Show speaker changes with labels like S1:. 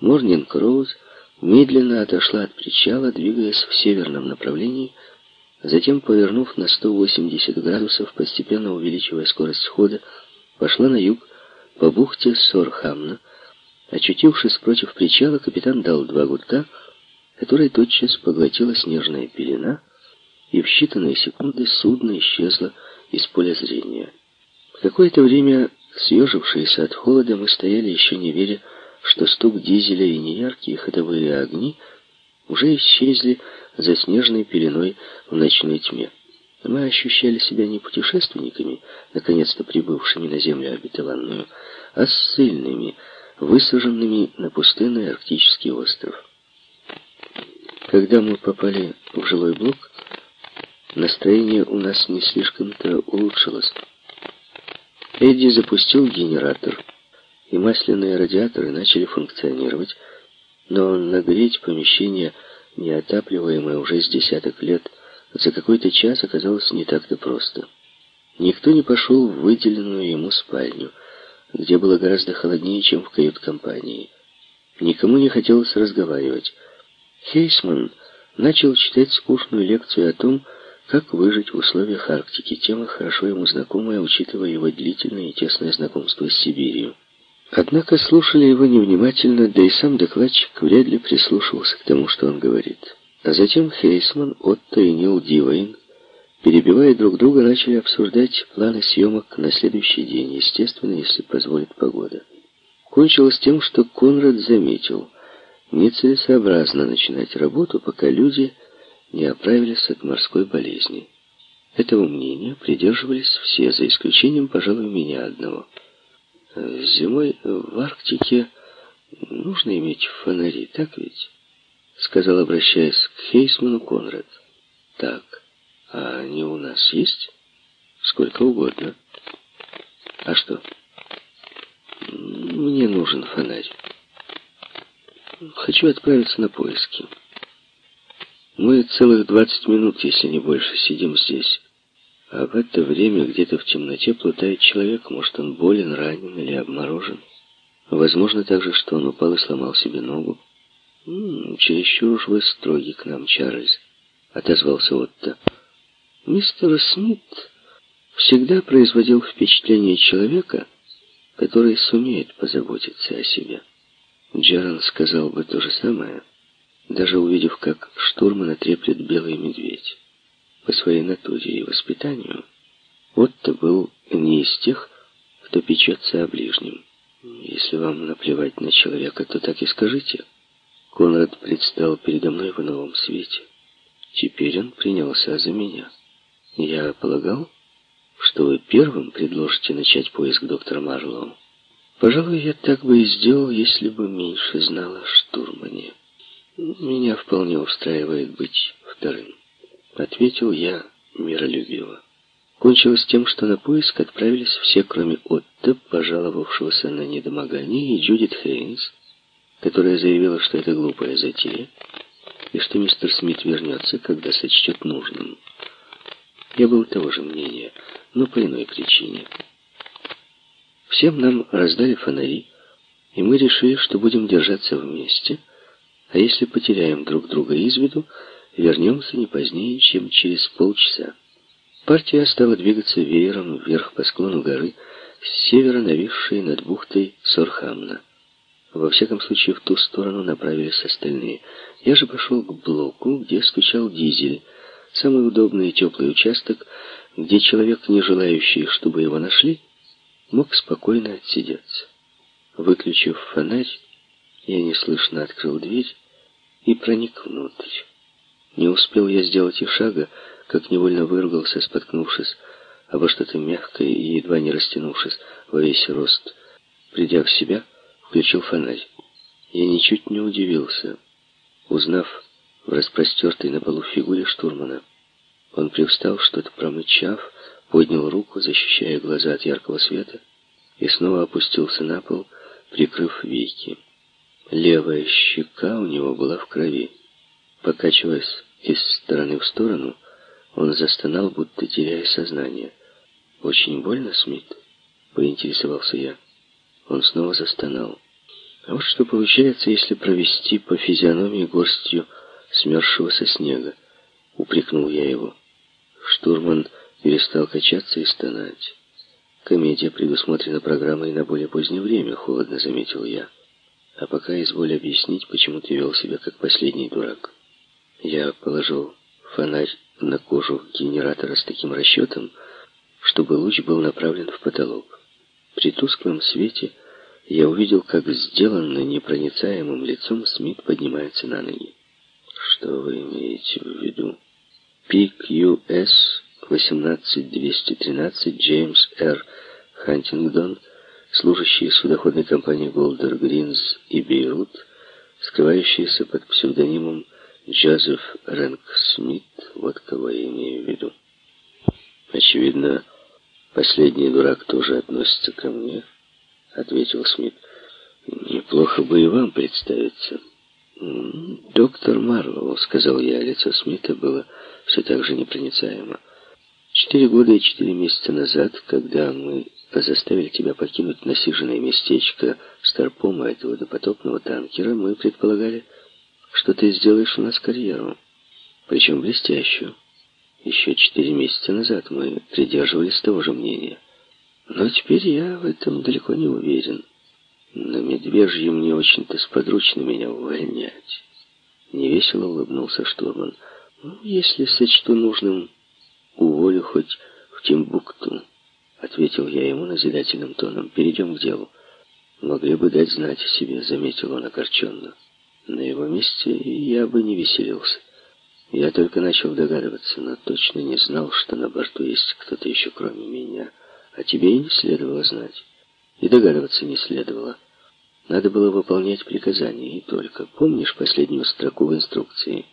S1: Морнинг Роуз медленно отошла от причала, двигаясь в северном направлении, затем, повернув на 180 градусов, постепенно увеличивая скорость хода, пошла на юг по бухте Сорхамна. Очутившись против причала, капитан дал два гудка, которые тотчас поглотила снежная пелена, и в считанные секунды судно исчезло из поля зрения. Какое-то время, съежившиеся от холода, мы стояли еще не веря, что стук дизеля и неяркие ходовые огни уже исчезли за снежной пеленой в ночной тьме. Мы ощущали себя не путешественниками, наконец-то прибывшими на землю обетованную, а ссыльными, высаженными на пустынный арктический остров. Когда мы попали в жилой блок, настроение у нас не слишком-то улучшилось. Эдди запустил генератор, и масляные радиаторы начали функционировать, но нагреть помещение, неотапливаемое уже с десяток лет, за какой-то час оказалось не так-то просто. Никто не пошел в выделенную ему спальню, где было гораздо холоднее, чем в кают-компании. Никому не хотелось разговаривать. Хейсман начал читать скучную лекцию о том, как выжить в условиях Арктики, тема хорошо ему знакомая, учитывая его длительное и тесное знакомство с Сибирью. Однако слушали его невнимательно, да и сам докладчик вряд ли прислушивался к тому, что он говорит. А затем Хейсман, Отто и Нил Дивейн, перебивая друг друга, начали обсуждать планы съемок на следующий день, естественно, если позволит погода. Кончилось тем, что Конрад заметил, нецелесообразно начинать работу, пока люди не оправились от морской болезни. Этого мнения придерживались все, за исключением, пожалуй, меня одного. Зимой в Арктике нужно иметь фонари, так ведь? Сказал, обращаясь к Хейсману Конрад. Так, а они у нас есть? Сколько угодно. А что? Мне нужен фонарь. Хочу отправиться на поиски. Мы целых двадцать минут, если не больше, сидим здесь. А в это время где-то в темноте плутает человек. Может, он болен, ранен или обморожен. Возможно также, что он упал и сломал себе ногу. «М -м, «Чересчур уж вы строги к нам, Чарльз», — отозвался Отто. «Мистер Смит всегда производил впечатление человека, который сумеет позаботиться о себе». Джерон сказал бы то же самое, — даже увидев, как штурмана треплет белый медведь. По своей натуре и воспитанию Отто был не из тех, кто печется о ближнем. Если вам наплевать на человека, то так и скажите. Конрад предстал передо мной в новом свете. Теперь он принялся за меня. Я полагал, что вы первым предложите начать поиск доктора Марлоу. Пожалуй, я так бы и сделал, если бы меньше знала о штурмане. «Меня вполне устраивает быть вторым», — ответил я миролюбиво. Кончилось тем, что на поиск отправились все, кроме Отто, пожаловавшегося на недомогание, и Джудит Хейнс, которая заявила, что это глупая затея, и что мистер Смит вернется, когда сочтет нужным. Я был того же мнения, но по иной причине. Всем нам раздали фонари, и мы решили, что будем держаться вместе — а если потеряем друг друга из виду, вернемся не позднее, чем через полчаса. Партия стала двигаться веером вверх по склону горы, с севера нависшей над бухтой Сорхамна. Во всяком случае, в ту сторону направились остальные. Я же пошел к блоку, где стучал дизель. Самый удобный и теплый участок, где человек, не желающий, чтобы его нашли, мог спокойно отсидеться. Выключив фонарь, я неслышно открыл дверь и проник внутрь. Не успел я сделать и шага, как невольно выругался, споткнувшись обо что-то мягкое и едва не растянувшись во весь рост. Придя в себя, включил фонарь. Я ничуть не удивился, узнав в распростертой на полу фигуре штурмана. Он привстал, что-то промычав, поднял руку, защищая глаза от яркого света, и снова опустился на пол, прикрыв веки. Левая щека у него была в крови. Покачиваясь из стороны в сторону, он застонал, будто теряя сознание. «Очень больно, Смит?» — поинтересовался я. Он снова застонал. А вот что получается, если провести по физиономии горстью смерзшегося снега. Упрекнул я его. Штурман перестал качаться и стонать. Комедия предусмотрена программой на более позднее время, холодно заметил я. А пока изволь объяснить, почему ты вел себя как последний дурак. Я положил фонарь на кожу генератора с таким расчетом, чтобы луч был направлен в потолок. При тусклом свете я увидел, как сделанно непроницаемым лицом Смит поднимается на ноги. Что вы имеете в виду? PQS 18213 Джеймс Р. Хантингдон, служащий судоходной компании Голдер Гринс и Бейрут, скрывающийся под псевдонимом Джозеф Рэнк Смит, вот кого я имею в виду. Очевидно, последний дурак тоже относится ко мне, ответил Смит. Неплохо бы и вам представиться. «Доктор Марлоу», — сказал я, лицо Смита было все так же непроницаемо. «Четыре года и четыре месяца назад, когда мы заставили тебя покинуть насиженное местечко Старпома этого допотопного танкера, мы предполагали, что ты сделаешь у нас карьеру, причем блестящую. Еще четыре месяца назад мы придерживались того же мнения. Но теперь я в этом далеко не уверен». На медвежьем не очень-то сподручно меня увольнять. Невесело улыбнулся штурман. Ну, если сочту нужным, уволю хоть в Тимбукту. Ответил я ему назидательным тоном. Перейдем к делу. Могли бы дать знать о себе, заметил он огорченно. На его месте я бы не веселился. Я только начал догадываться, но точно не знал, что на борту есть кто-то еще кроме меня. А тебе и не следовало знать. И догадываться не следовало. Надо было выполнять приказания, и только. Помнишь последнюю строку в инструкции?